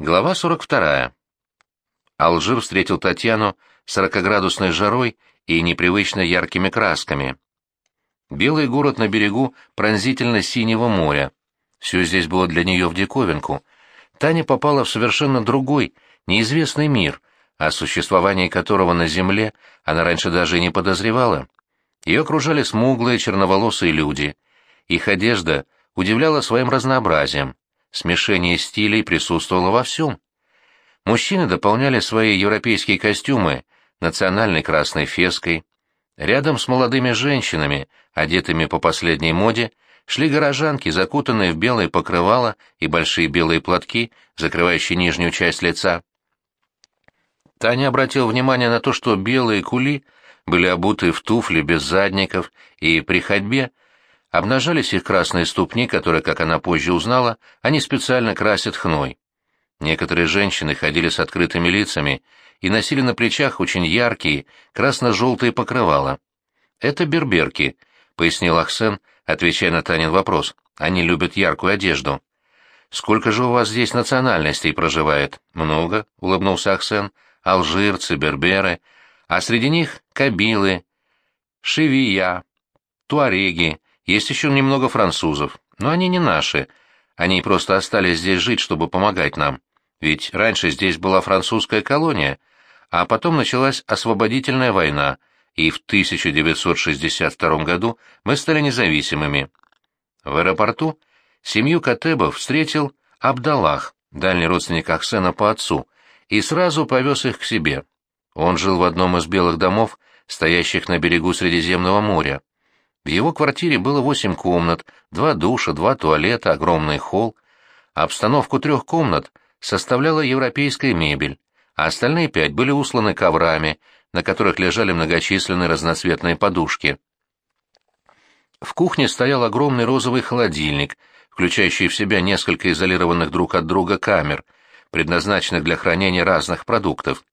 Глава 42. Алжир встретил Татьяну сорокоградусной жарой и непривычно яркими красками. Белый город на берегу пронзительно-синего моря. Все здесь было для нее в диковинку. Таня попала в совершенно другой, неизвестный мир, о существовании которого на земле она раньше даже и не подозревала. Ее окружали смуглые черноволосые люди. Их одежда удивляла своим разнообразием. Смешение стилей присутствовало во всем. Мужчины дополняли свои европейские костюмы национальной красной феской. Рядом с молодыми женщинами, одетыми по последней моде, шли горожанки, закутанные в белые покрывала и большие белые платки, закрывающие нижнюю часть лица. Таня обратила внимание на то, что белые кули были обуты в туфли без задников и при ходьбе Обнажались их красные ступни, которые, как она позже узнала, они специально красят хной. Некоторые женщины ходили с открытыми лицами и носили на плечах очень яркие красно-желтые покрывала. «Это берберки», — пояснил Ахсен, отвечая на Танин вопрос. «Они любят яркую одежду». «Сколько же у вас здесь национальностей проживает?» «Много», — улыбнулся Ахсен. «Алжирцы, берберы, а среди них кабилы, шивия, туареги, есть еще немного французов, но они не наши. Они просто остались здесь жить, чтобы помогать нам. Ведь раньше здесь была французская колония, а потом началась освободительная война, и в 1962 году мы стали независимыми. В аэропорту семью Катебов встретил Абдаллах, дальний родственник Ахсена по отцу, и сразу повез их к себе. Он жил в одном из белых домов, стоящих на берегу Средиземного моря. В его квартире было восемь комнат, два душа, два туалета, огромный холл. Обстановку трех комнат составляла европейская мебель, а остальные пять были усланы коврами, на которых лежали многочисленные разноцветные подушки. В кухне стоял огромный розовый холодильник, включающий в себя несколько изолированных друг от друга камер, предназначенных для хранения разных продуктов.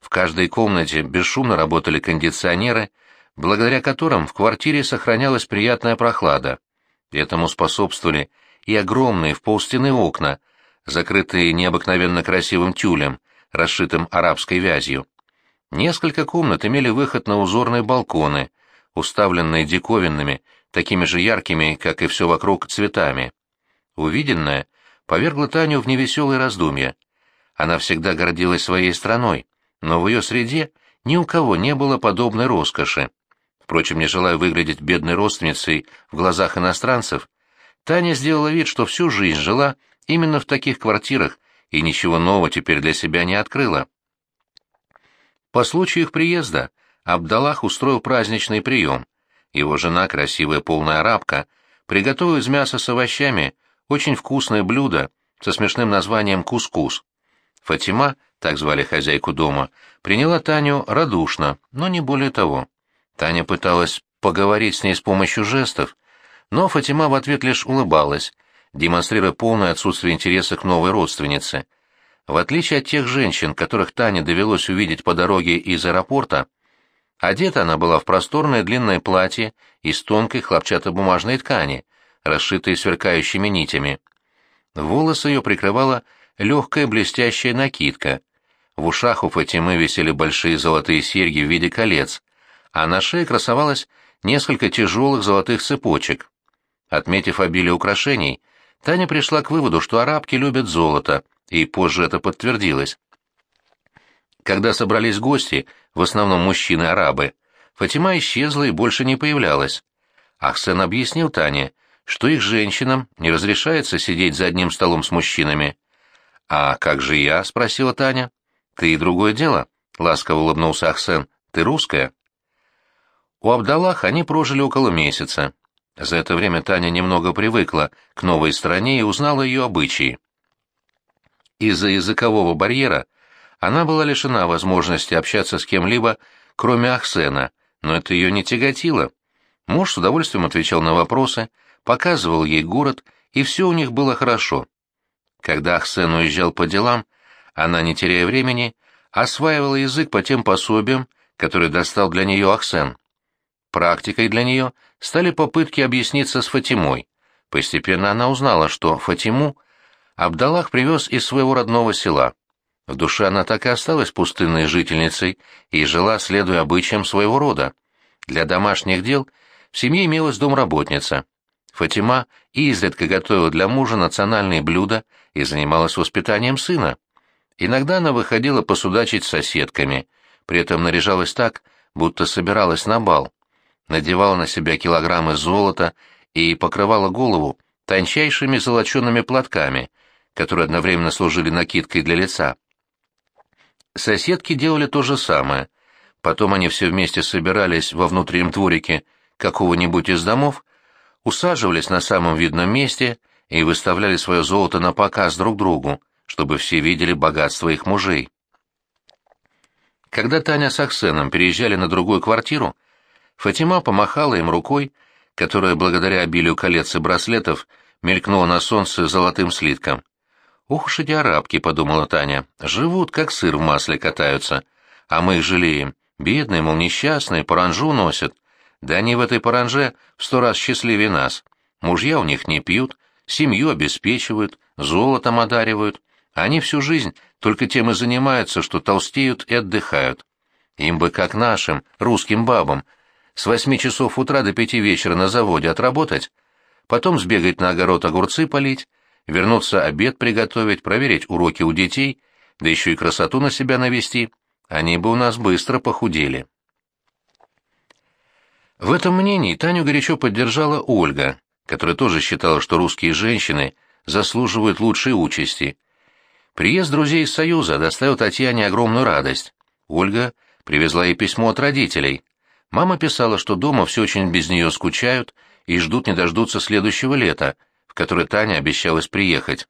В каждой комнате бесшумно работали кондиционеры, благодаря которым в квартире сохранялась приятная прохлада. Этому способствовали и огромные в полстены окна, закрытые необыкновенно красивым тюлем, расшитым арабской вязью. Несколько комнат имели выход на узорные балконы, уставленные диковинными, такими же яркими, как и все вокруг, цветами. Увиденное повергло Таню в невеселые раздумья. Она всегда гордилась своей страной, но в ее среде ни у кого не было подобной роскоши. Впрочем, не желая выглядеть бедной родственницей в глазах иностранцев, Таня сделала вид, что всю жизнь жила именно в таких квартирах и ничего нового теперь для себя не открыла. По случаю их приезда Абдаллах устроил праздничный прием. Его жена, красивая полная арабка, приготовила из мяса с овощами очень вкусное блюдо со смешным названием кускус. Фатима, так звали хозяйку дома, приняла Таню радушно, но не более того. Таня пыталась поговорить с ней с помощью жестов, но Фатима в ответ лишь улыбалась, демонстрируя полное отсутствие интереса к новой родственнице. В отличие от тех женщин, которых Тане довелось увидеть по дороге из аэропорта, одета она была в просторное длинное платье из тонкой хлопчатобумажной ткани, расшитой сверкающими нитями. Волосы ее прикрывала легкая блестящая накидка. В ушах у Фатимы висели большие золотые серьги в виде колец, а на шее красовалось несколько тяжелых золотых цепочек. Отметив обилие украшений, Таня пришла к выводу, что арабки любят золото, и позже это подтвердилось. Когда собрались гости, в основном мужчины-арабы, Фатима исчезла и больше не появлялась. Ахсен объяснил Тане, что их женщинам не разрешается сидеть за одним столом с мужчинами. «А как же я?» — спросила Таня. «Ты и другое дело», — ласково улыбнулся Ахсен. «Ты русская?» У Абдаллаха они прожили около месяца. За это время Таня немного привыкла к новой стране и узнала ее обычаи. Из-за языкового барьера она была лишена возможности общаться с кем-либо, кроме Ахсена, но это ее не тяготило. Муж с удовольствием отвечал на вопросы, показывал ей город, и все у них было хорошо. Когда Ахсен уезжал по делам, она, не теряя времени, осваивала язык по тем пособиям, которые достал для нее Ахсен. Практикой для нее стали попытки объясниться с Фатимой. Постепенно она узнала, что Фатиму Абдаллах привез из своего родного села. В душе она так и осталась пустынной жительницей и жила, следуя обычаям своего рода. Для домашних дел в семье имелась домработница. Фатима изредка готовила для мужа национальные блюда и занималась воспитанием сына. Иногда она выходила посудачить с соседками, при этом наряжалась так, будто собиралась на бал. Надевала на себя килограммы золота и покрывала голову тончайшими золочеными платками, которые одновременно служили накидкой для лица. Соседки делали то же самое. Потом они все вместе собирались во внутреннем дворике какого-нибудь из домов, усаживались на самом видном месте и выставляли свое золото на показ друг другу, чтобы все видели богатство их мужей. Когда Таня с Аксеном переезжали на другую квартиру, Фатима помахала им рукой, которая благодаря обилию колец и браслетов мелькнула на солнце золотым слитком. «Ух уж эти арабки», — подумала Таня, — «живут, как сыр в масле катаются, а мы их жалеем. Бедные, мол, несчастные, паранжу носят. Да они в этой паранже в сто раз счастливее нас. Мужья у них не пьют, семью обеспечивают, золотом одаривают. Они всю жизнь только тем и занимаются, что толстеют и отдыхают. Им бы, как нашим, русским бабам, с восьми часов утра до пяти вечера на заводе отработать, потом сбегать на огород огурцы полить, вернуться обед приготовить, проверить уроки у детей, да еще и красоту на себя навести, они бы у нас быстро похудели. В этом мнении Таню горячо поддержала Ольга, которая тоже считала, что русские женщины заслуживают лучшей участи. Приезд друзей из Союза доставил Татьяне огромную радость. Ольга привезла ей письмо от родителей. Мама писала, что дома все очень без нее скучают и ждут не дождутся следующего лета, в которое Таня обещалась приехать.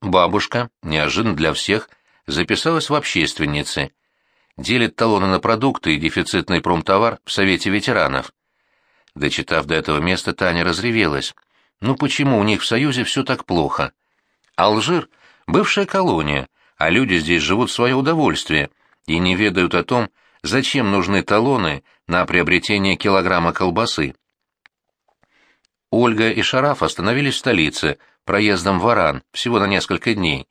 Бабушка, неожиданно для всех, записалась в общественницы. Делит талоны на продукты и дефицитный промтовар в Совете ветеранов. Дочитав до этого места, Таня разревелась. Ну почему у них в Союзе все так плохо? Алжир — бывшая колония, а люди здесь живут в свое удовольствие и не ведают о том, зачем нужны талоны на приобретение килограмма колбасы. Ольга и Шараф остановились в столице, проездом в Аран, всего на несколько дней.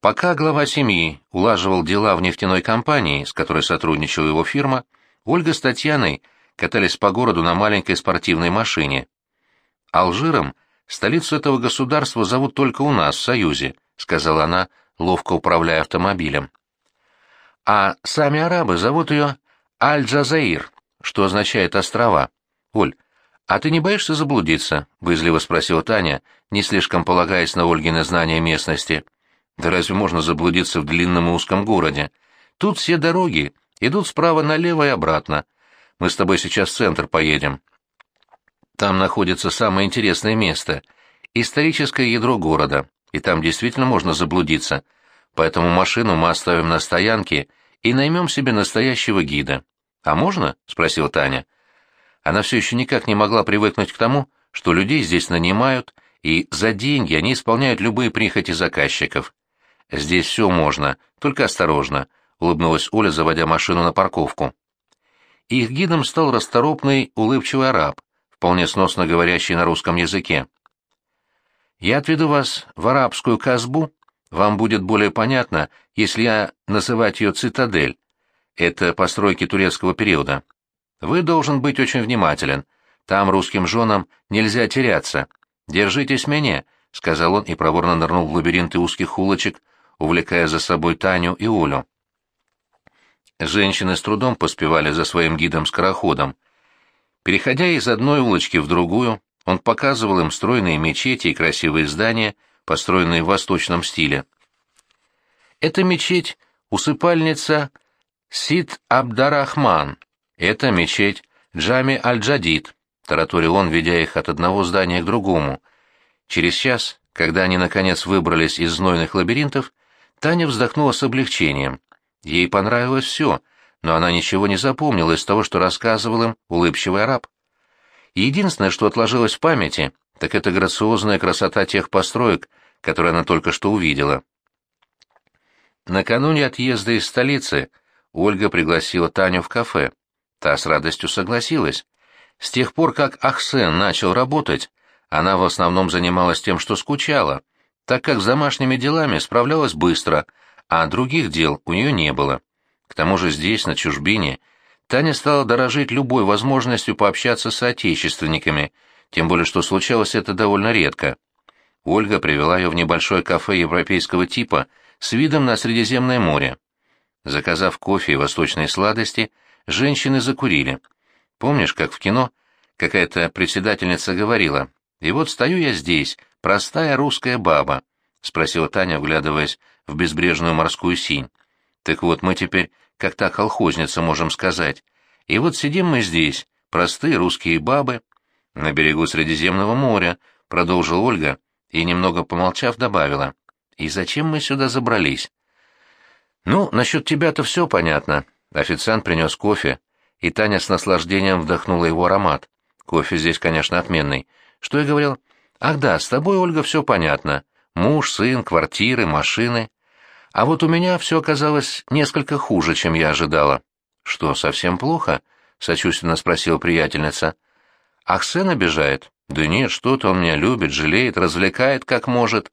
Пока глава семьи улаживал дела в нефтяной компании, с которой сотрудничала его фирма, Ольга с Татьяной катались по городу на маленькой спортивной машине. Алжиром столицу этого государства зовут только у нас, в Союзе, сказала она, ловко управляя автомобилем. А сами арабы зовут ее Аль-Джазаир, что означает «острова». Оль, «А ты не боишься заблудиться?» — боязливо спросила Таня, не слишком полагаясь на Ольгины знания местности. «Да разве можно заблудиться в длинном и узком городе? Тут все дороги идут справа налево и обратно. Мы с тобой сейчас в центр поедем. Там находится самое интересное место — историческое ядро города, и там действительно можно заблудиться. Поэтому машину мы оставим на стоянке и наймем себе настоящего гида. А можно?» — спросила Таня. — она все еще никак не могла привыкнуть к тому, что людей здесь нанимают, и за деньги они исполняют любые прихоти заказчиков. «Здесь все можно, только осторожно», — улыбнулась Оля, заводя машину на парковку. Их гидом стал расторопный, улыбчивый араб, вполне сносно говорящий на русском языке. «Я отведу вас в арабскую Казбу. Вам будет более понятно, если я называть ее «Цитадель». Это постройки турецкого периода. Вы должен быть очень внимателен. Там русским женам нельзя теряться. Держитесь меня, — сказал он и проворно нырнул в лабиринты узких улочек, увлекая за собой Таню и Олю. Женщины с трудом поспевали за своим гидом-скороходом. Переходя из одной улочки в другую, он показывал им стройные мечети и красивые здания, построенные в восточном стиле. Это мечеть — усыпальница Сид Абдарахман, «Это мечеть Джами Аль-Джадид», — тараторил он, ведя их от одного здания к другому. Через час, когда они, наконец, выбрались из знойных лабиринтов, Таня вздохнула с облегчением. Ей понравилось все, но она ничего не запомнила из того, что рассказывал им улыбчивый араб. Единственное, что отложилось в памяти, так это грациозная красота тех построек, которые она только что увидела. Накануне отъезда из столицы Ольга пригласила Таню в кафе. Та с радостью согласилась. С тех пор, как Ахсен начал работать, она в основном занималась тем, что скучала, так как с домашними делами справлялась быстро, а других дел у нее не было. К тому же здесь, на чужбине, Таня стала дорожить любой возможностью пообщаться с соотечественниками, тем более что случалось это довольно редко. Ольга привела ее в небольшое кафе европейского типа с видом на Средиземное море. Заказав кофе и восточные сладости, женщины закурили. Помнишь, как в кино какая-то председательница говорила, «И вот стою я здесь, простая русская баба», — спросила Таня, вглядываясь в безбрежную морскую синь. «Так вот, мы теперь, как та колхозница, можем сказать. И вот сидим мы здесь, простые русские бабы, на берегу Средиземного моря», — продолжила Ольга, и, немного помолчав, добавила, «И зачем мы сюда забрались?» «Ну, насчет тебя-то все понятно». Официант принес кофе, и Таня с наслаждением вдохнула его аромат. Кофе здесь, конечно, отменный. Что я говорил? Ах да, с тобой, Ольга, все понятно. Муж, сын, квартиры, машины. А вот у меня все оказалось несколько хуже, чем я ожидала. Что, совсем плохо? Сочувственно спросила приятельница. Ахсен обижает? Да нет, что-то он меня любит, жалеет, развлекает, как может.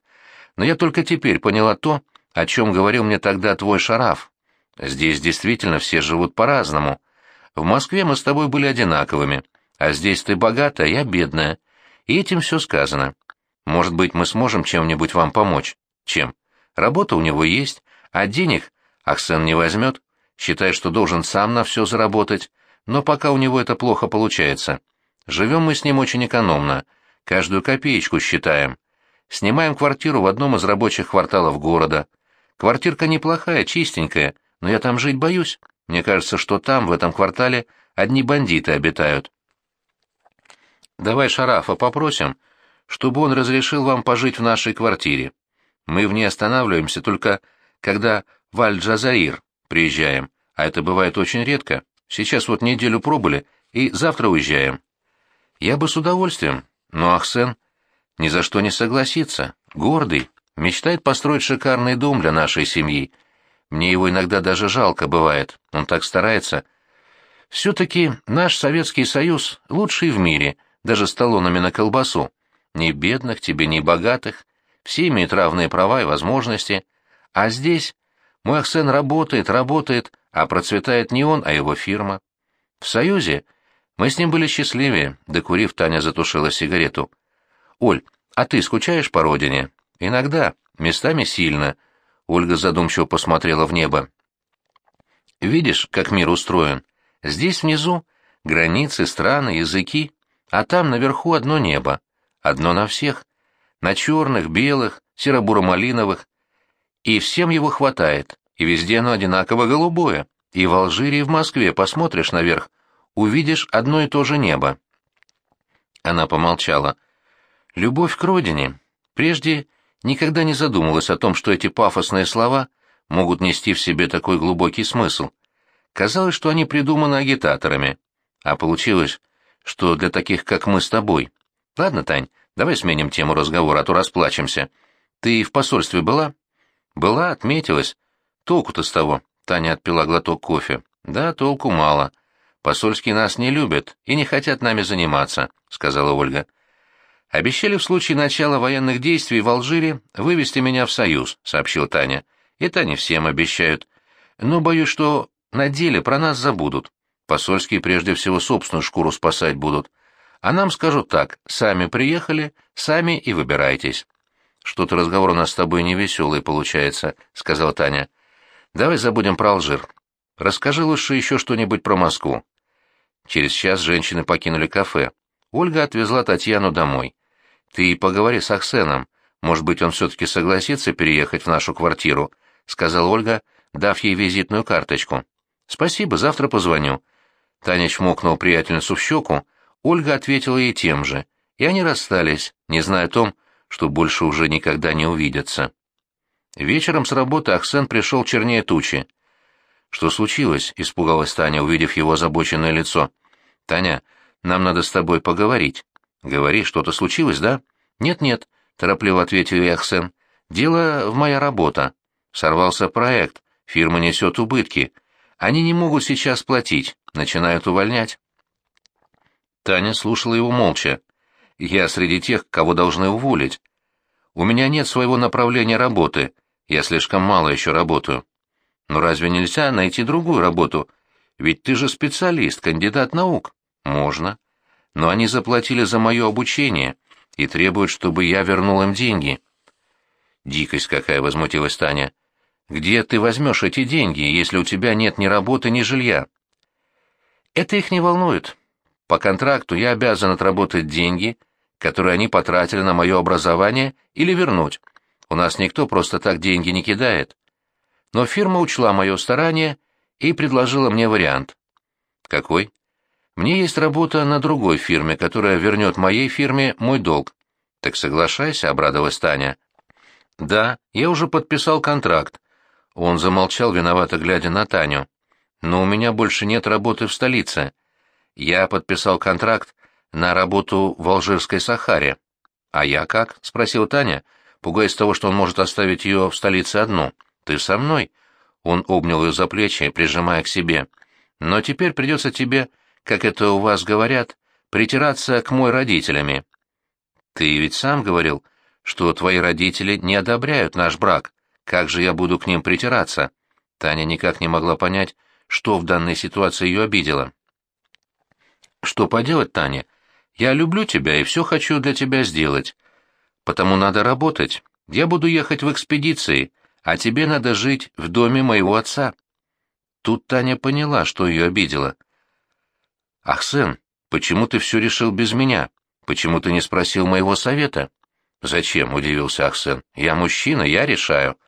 Но я только теперь поняла то, о чем говорил мне тогда твой шараф. Здесь действительно все живут по-разному. В Москве мы с тобой были одинаковыми, а здесь ты богатая, я бедная. И этим все сказано. Может быть, мы сможем чем-нибудь вам помочь? Чем? Работа у него есть, а денег Ахсен не возьмет, считает, что должен сам на все заработать, но пока у него это плохо получается. Живем мы с ним очень экономно, каждую копеечку считаем. Снимаем квартиру в одном из рабочих кварталов города — Квартирка неплохая, чистенькая, но я там жить боюсь. Мне кажется, что там, в этом квартале, одни бандиты обитают. Давай Шарафа попросим, чтобы он разрешил вам пожить в нашей квартире. Мы в ней останавливаемся только когда в Аль-Джазаир приезжаем, а это бывает очень редко. Сейчас вот неделю пробыли и завтра уезжаем. Я бы с удовольствием, но Ахсен ни за что не согласится, гордый. Мечтает построить шикарный дом для нашей семьи. Мне его иногда даже жалко бывает, он так старается. Все-таки наш Советский Союз лучший в мире, даже с талонами на колбасу. Ни бедных тебе, ни богатых. Все имеют равные права и возможности. А здесь мой Ахсен работает, работает, а процветает не он, а его фирма. В Союзе мы с ним были счастливее, докурив, Таня затушила сигарету. «Оль, а ты скучаешь по родине?» Иногда, местами сильно. Ольга задумчиво посмотрела в небо. Видишь, как мир устроен? Здесь внизу границы, страны, языки, а там наверху одно небо. Одно на всех. На черных, белых, серо-буро-малиновых. И всем его хватает, и везде оно одинаково голубое. И в Алжире, и в Москве посмотришь наверх, увидишь одно и то же небо. Она помолчала. Любовь к родине. Прежде никогда не задумывалась о том, что эти пафосные слова могут нести в себе такой глубокий смысл. Казалось, что они придуманы агитаторами, а получилось, что для таких, как мы с тобой. Ладно, Тань, давай сменим тему разговора, а то расплачемся. Ты в посольстве была? Была, отметилась. Толку-то с того. Таня отпила глоток кофе. Да, толку мало. Посольские нас не любят и не хотят нами заниматься, сказала Ольга. «Обещали в случае начала военных действий в Алжире вывести меня в Союз», — сообщил Таня. «Это они всем обещают. Но боюсь, что на деле про нас забудут. Посольские прежде всего собственную шкуру спасать будут. А нам скажут так, сами приехали, сами и выбирайтесь». «Что-то разговор у нас с тобой невеселый получается», — сказала Таня. «Давай забудем про Алжир. Расскажи лучше еще что-нибудь про Москву». Через час женщины покинули кафе. Ольга отвезла Татьяну домой. «Ты поговори с Аксеном. Может быть, он все-таки согласится переехать в нашу квартиру», — сказала Ольга, дав ей визитную карточку. «Спасибо, завтра позвоню». Таня чмокнул приятельницу в щеку, Ольга ответила ей тем же, и они расстались, не зная о том, что больше уже никогда не увидятся. Вечером с работы Аксен пришел чернее тучи. «Что случилось?» — испугалась Таня, увидев его озабоченное лицо. «Таня, нам надо с тобой поговорить». «Говори, что-то случилось, да?» «Нет-нет», — торопливо ответил Яхсен. «Дело в моя работа. Сорвался проект, фирма несет убытки. Они не могут сейчас платить, начинают увольнять». Таня слушала его молча. «Я среди тех, кого должны уволить». У меня нет своего направления работы, я слишком мало еще работаю. Но разве нельзя найти другую работу? Ведь ты же специалист, кандидат наук. Можно. Но они заплатили за мое обучение и требуют, чтобы я вернул им деньги. Дикость какая, возмутилась Таня. Где ты возьмешь эти деньги, если у тебя нет ни работы, ни жилья? Это их не волнует. По контракту я обязан отработать деньги, которые они потратили на мое образование, или вернуть. У нас никто просто так деньги не кидает. Но фирма учла мое старание и предложила мне вариант. Какой? Мне есть работа на другой фирме, которая вернет моей фирме мой долг. Так соглашайся, обрадовалась Таня. Да, я уже подписал контракт. Он замолчал, виновато глядя на Таню. Но у меня больше нет работы в столице. Я подписал контракт на работу в Алжирской Сахаре. А я как? спросил Таня, пугаясь того, что он может оставить ее в столице одну. Ты со мной? Он обнял ее за плечи, прижимая к себе. Но теперь придется тебе, как это у вас говорят, притираться к мой родителями. Ты ведь сам говорил, что твои родители не одобряют наш брак. Как же я буду к ним притираться? Таня никак не могла понять, что в данной ситуации ее обидело. Что поделать, Таня? Я люблю тебя и все хочу для тебя сделать. Потому надо работать. Я буду ехать в экспедиции, а тебе надо жить в доме моего отца. Тут Таня поняла, что ее обидело. «Ахсен, почему ты все решил без меня? Почему ты не спросил моего совета?» «Зачем?» — удивился Ахсен. «Я мужчина, я решаю.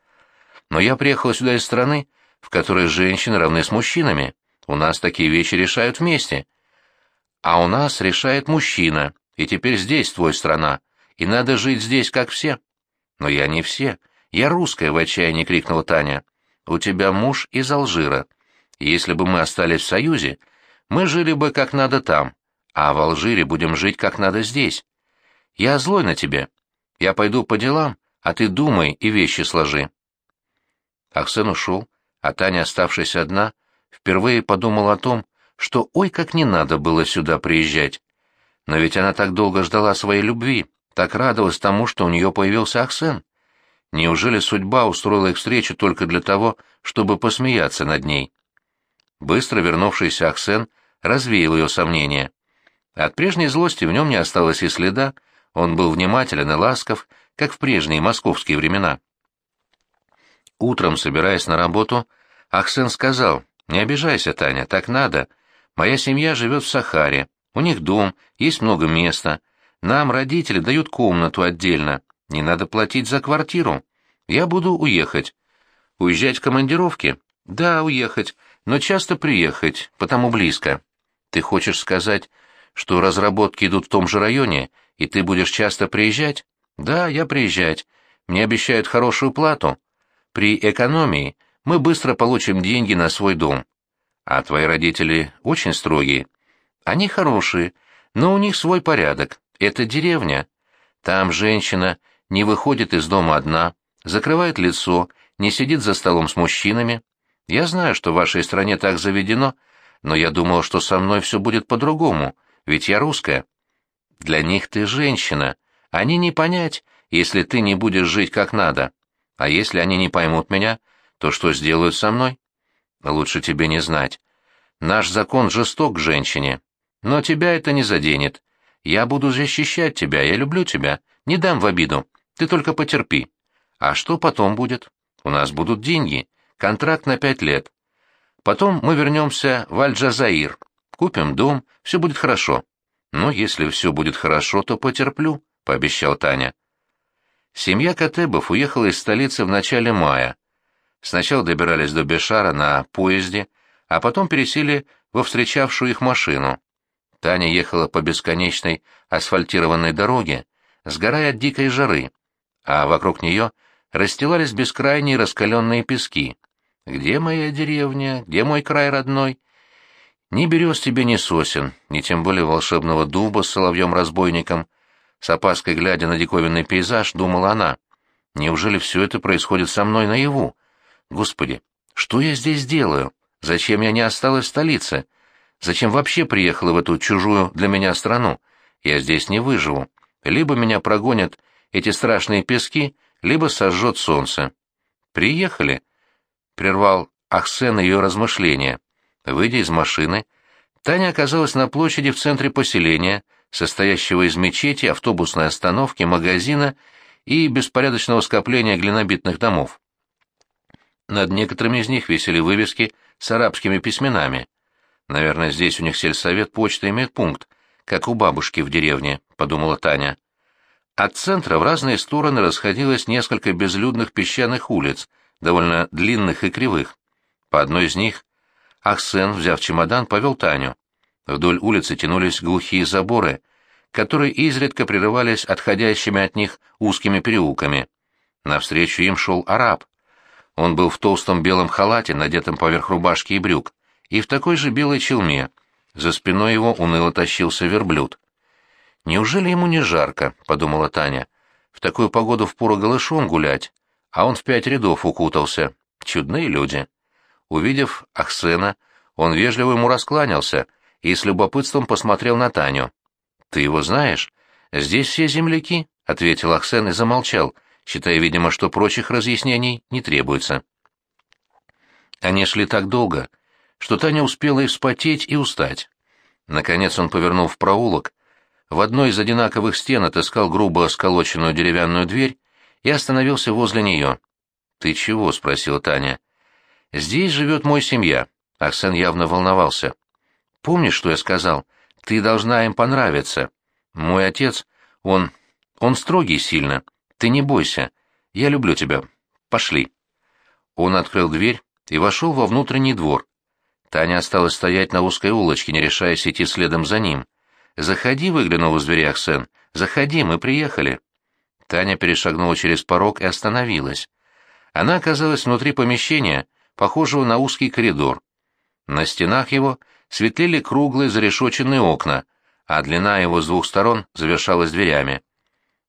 Но я приехал сюда из страны, в которой женщины равны с мужчинами. У нас такие вещи решают вместе. А у нас решает мужчина, и теперь здесь твой страна, и надо жить здесь, как все». «Но я не все. «Я русская!» — в отчаянии крикнула Таня. «У тебя муж из Алжира. Если бы мы остались в Союзе, мы жили бы как надо там, а в Алжире будем жить как надо здесь. Я злой на тебе. Я пойду по делам, а ты думай и вещи сложи». Ахсен ушел, а Таня, оставшись одна, впервые подумала о том, что ой, как не надо было сюда приезжать. Но ведь она так долго ждала своей любви, так радовалась тому, что у нее появился Ахсен. Неужели судьба устроила их встречу только для того, чтобы посмеяться над ней? Быстро вернувшийся Ахсен развеял ее сомнения. От прежней злости в нем не осталось и следа, он был внимателен и ласков, как в прежние московские времена. Утром, собираясь на работу, Ахсен сказал, «Не обижайся, Таня, так надо. Моя семья живет в Сахаре, у них дом, есть много места. Нам родители дают комнату отдельно. Не надо платить за квартиру. Я буду уехать. Уезжать в командировки? Да, уехать, но часто приехать, потому близко. Ты хочешь сказать, что разработки идут в том же районе, и ты будешь часто приезжать? Да, я приезжать. Мне обещают хорошую плату. При экономии мы быстро получим деньги на свой дом. А твои родители очень строгие. Они хорошие, но у них свой порядок. Это деревня. Там женщина не выходит из дома одна, закрывает лицо, не сидит за столом с мужчинами. Я знаю, что в вашей стране так заведено, но я думал, что со мной все будет по-другому, ведь я русская. Для них ты женщина. Они не понять, если ты не будешь жить как надо. А если они не поймут меня, то что сделают со мной? Лучше тебе не знать. Наш закон жесток к женщине. Но тебя это не заденет. Я буду защищать тебя, я люблю тебя, не дам в обиду. Ты только потерпи. А что потом будет? У нас будут деньги, контракт на пять лет. Потом мы вернемся в Аль-Джазаир, купим дом, все будет хорошо. Ну, если все будет хорошо, то потерплю, — пообещал Таня. Семья Катебов уехала из столицы в начале мая. Сначала добирались до Бешара на поезде, а потом пересели во встречавшую их машину. Таня ехала по бесконечной асфальтированной дороге, сгорая от дикой жары, а вокруг нее расстилались бескрайние раскаленные пески. Где моя деревня? Где мой край родной? Ни берез тебе, ни сосен, ни тем более волшебного дуба с соловьем-разбойником. С опаской глядя на диковинный пейзаж, думала она. Неужели все это происходит со мной наяву? Господи, что я здесь делаю? Зачем я не осталась в столице? Зачем вообще приехала в эту чужую для меня страну? Я здесь не выживу. Либо меня прогонят эти страшные пески, либо сожжет солнце. «Приехали», — прервал Ахсен ее размышления. Выйдя из машины, Таня оказалась на площади в центре поселения, состоящего из мечети, автобусной остановки, магазина и беспорядочного скопления глинобитных домов. Над некоторыми из них висели вывески с арабскими письменами. Наверное, здесь у них сельсовет, почта имеет пункт, как у бабушки в деревне, подумала Таня. От центра в разные стороны расходилось несколько безлюдных песчаных улиц, довольно длинных и кривых. По одной из них Ахсен, взяв чемодан, повел Таню. Вдоль улицы тянулись глухие заборы, которые изредка прерывались отходящими от них узкими переулками. Навстречу им шел араб. Он был в толстом белом халате, надетом поверх рубашки и брюк, и в такой же белой челме. За спиной его уныло тащился верблюд. «Неужели ему не жарко?» — подумала Таня. «В такую погоду впору голышом гулять, а он в пять рядов укутался. Чудные люди». Увидев Ахсена, он вежливо ему раскланялся и с любопытством посмотрел на Таню. «Ты его знаешь? Здесь все земляки», — ответил Ахсен и замолчал, считая, видимо, что прочих разъяснений не требуется. Они шли так долго, что Таня успела и вспотеть, и устать. Наконец он повернул в проулок, в одной из одинаковых стен отыскал грубо сколоченную деревянную дверь и остановился возле нее. «Ты чего?» — спросила Таня. «Здесь живет мой семья». Арсен явно волновался. «Помнишь, что я сказал? Ты должна им понравиться. Мой отец, он... он строгий сильно. Ты не бойся. Я люблю тебя. Пошли». Он открыл дверь и вошел во внутренний двор. Таня осталась стоять на узкой улочке, не решаясь идти следом за ним. «Заходи», — выглянул из двери Аксен. «Заходи, мы приехали». Таня перешагнула через порог и остановилась. Она оказалась внутри помещения, похожего на узкий коридор. На стенах его светлели круглые зарешоченные окна, а длина его с двух сторон завершалась дверями.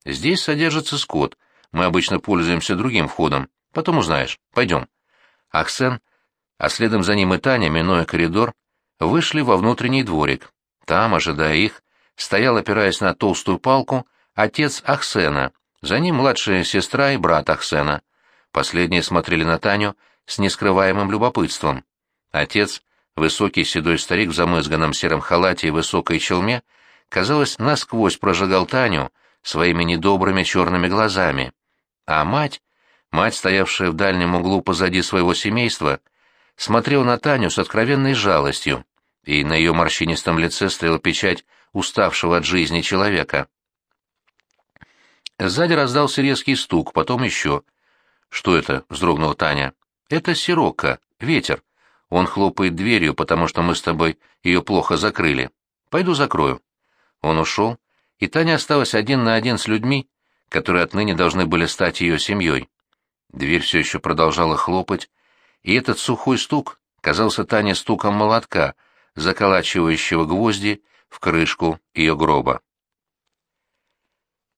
«Здесь содержится скот. Мы обычно пользуемся другим входом. Потом узнаешь. Пойдем». Аксен а следом за ним и Таня, минуя коридор, вышли во внутренний дворик. Там, ожидая их, стоял, опираясь на толстую палку, отец Ахсена, за ним младшая сестра и брат Ахсена. Последние смотрели на Таню с нескрываемым любопытством. Отец, высокий седой старик в замызганном сером халате и высокой челме, казалось, насквозь прожигал Таню своими недобрыми черными глазами. А мать, мать, стоявшая в дальнем углу позади своего семейства, — смотрел на Таню с откровенной жалостью, и на ее морщинистом лице стояла печать уставшего от жизни человека. Сзади раздался резкий стук, потом еще. «Что это?» — вздрогнула Таня. «Это сирока, ветер. Он хлопает дверью, потому что мы с тобой ее плохо закрыли. Пойду закрою». Он ушел, и Таня осталась один на один с людьми, которые отныне должны были стать ее семьей. Дверь все еще продолжала хлопать, и этот сухой стук казался Тане стуком молотка, заколачивающего гвозди в крышку ее гроба.